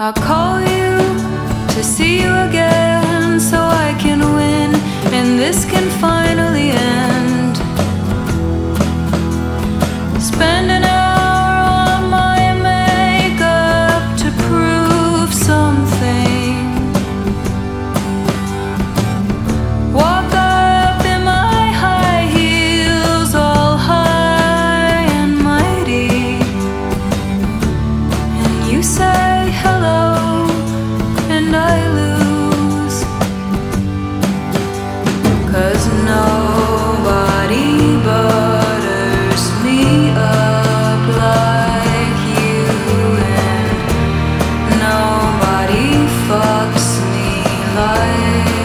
I'll call you to see you again so I can win, and this can find. life